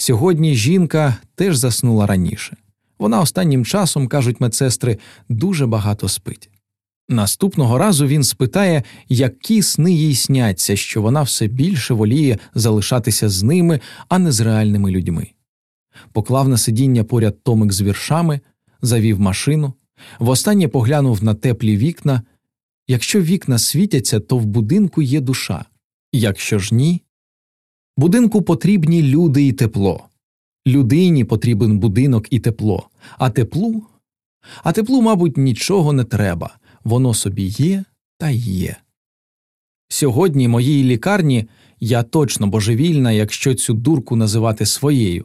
Сьогодні жінка теж заснула раніше. Вона останнім часом, кажуть медсестри, дуже багато спить. Наступного разу він спитає, які сни їй сняться, що вона все більше воліє залишатися з ними, а не з реальними людьми. Поклав на сидіння поряд томик з віршами, завів машину, востаннє поглянув на теплі вікна. Якщо вікна світяться, то в будинку є душа, якщо ж ні, будинку потрібні люди і тепло. Людині потрібен будинок і тепло, а теплу, а теплу, мабуть, нічого не треба воно собі є та є. Сьогодні моїй лікарні я точно божевільна, якщо цю дурку називати своєю,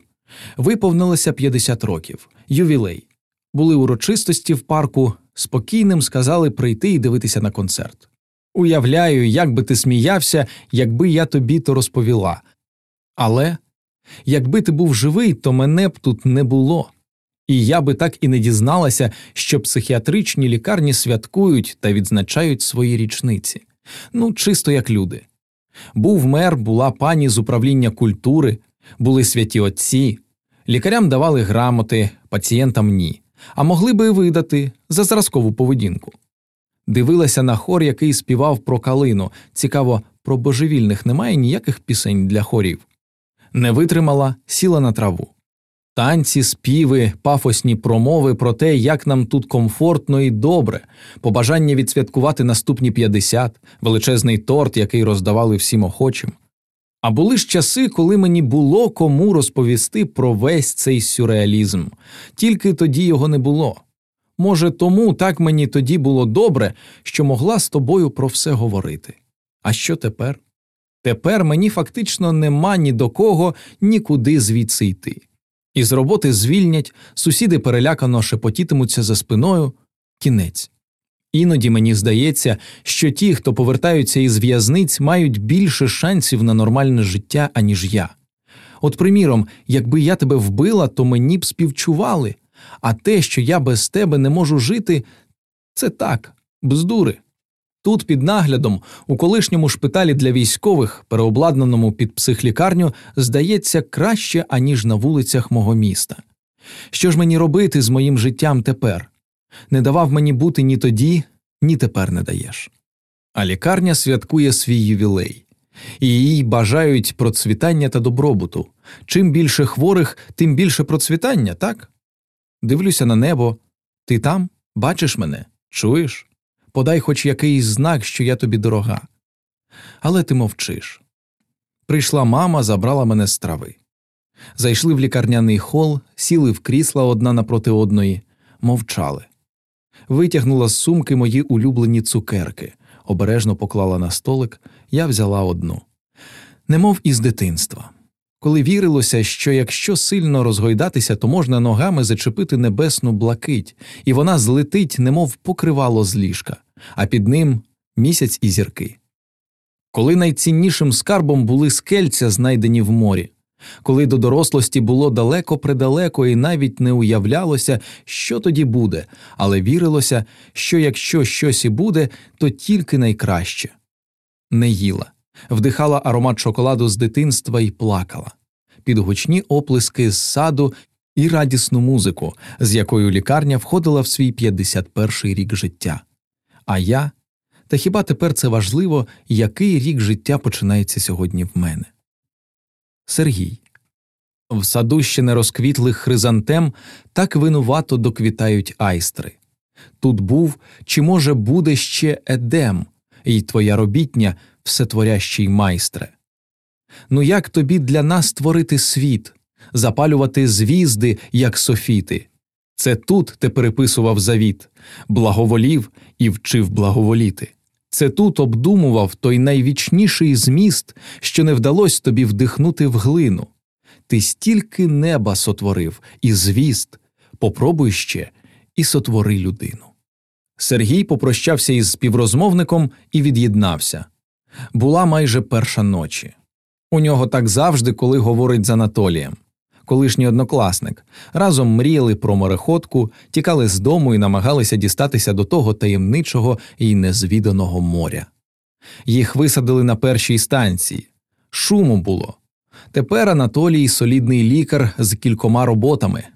виповнилося 50 років, ювілей. Були урочистості в парку, спокійним сказали прийти і дивитися на концерт. Уявляю, як би ти сміявся, якби я тобі то розповіла. Але якби ти був живий, то мене б тут не було. І я би так і не дізналася, що психіатричні лікарні святкують та відзначають свої річниці. Ну, чисто як люди. Був мер, була пані з управління культури, були святі отці, лікарям давали грамоти, пацієнтам ні, а могли би видати за зразкову поведінку. Дивилася на хор, який співав про калину. Цікаво, про божевільних немає ніяких пісень для хорів. Не витримала, сіла на траву. Танці, співи, пафосні промови про те, як нам тут комфортно і добре, побажання відсвяткувати наступні 50, величезний торт, який роздавали всім охочим. А були ж часи, коли мені було кому розповісти про весь цей сюрреалізм, тільки тоді його не було. Може, тому так мені тоді було добре, що могла з тобою про все говорити. А що тепер? Тепер мені фактично нема ні до кого нікуди звідси йти. Із роботи звільнять, сусіди перелякано шепотітимуться за спиною кінець. Іноді мені здається, що ті, хто повертаються із в'язниць, мають більше шансів на нормальне життя, аніж я. От, приміром, якби я тебе вбила, то мені б співчували, а те, що я без тебе не можу жити, це так, бздури. Тут, під наглядом, у колишньому шпиталі для військових, переобладнаному під психлікарню, здається краще, аніж на вулицях мого міста. Що ж мені робити з моїм життям тепер? Не давав мені бути ні тоді, ні тепер не даєш. А лікарня святкує свій ювілей, і їй бажають процвітання та добробуту. Чим більше хворих, тим більше процвітання, так? Дивлюся на небо. Ти там бачиш мене, чуєш? Подай хоч якийсь знак, що я тобі дорога. Але ти мовчиш. Прийшла мама, забрала мене з трави. Зайшли в лікарняний хол, сіли в крісла одна напроти одної, мовчали. Витягнула з сумки мої улюблені цукерки, обережно поклала на столик, я взяла одну. Немов із дитинства. Коли вірилося, що якщо сильно розгойдатися, то можна ногами зачепити небесну блакить, і вона злетить, немов покривало з ліжка а під ним місяць і зірки. Коли найціннішим скарбом були скельця, знайдені в морі, коли до дорослості було далеко предалеко і навіть не уявлялося, що тоді буде, але вірилося, що якщо щось і буде, то тільки найкраще. Не їла, вдихала аромат шоколаду з дитинства і плакала, під гучні оплески з саду і радісну музику, з якою лікарня входила в свій 51-й рік життя. А я? Та хіба тепер це важливо, який рік життя починається сьогодні в мене? Сергій. В саду ще не розквітлих хризантем так винувато доквітають айстри. Тут був, чи, може, буде ще едем, і твоя робітня всетворящий майстре. Ну як тобі для нас творити світ, запалювати звізди, як софіти? Це тут ти переписував завіт, благоволів і вчив благоволіти. Це тут обдумував той найвічніший зміст, що не вдалося тобі вдихнути в глину. Ти стільки неба сотворив і звіст, попробуй ще і сотвори людину. Сергій попрощався із співрозмовником і від'єднався. Була майже перша ночі. У нього так завжди, коли говорить з Анатолієм колишній однокласник, разом мріяли про мореходку, тікали з дому і намагалися дістатися до того таємничого і незвіданого моря. Їх висадили на першій станції. Шуму було. Тепер Анатолій солідний лікар з кількома роботами,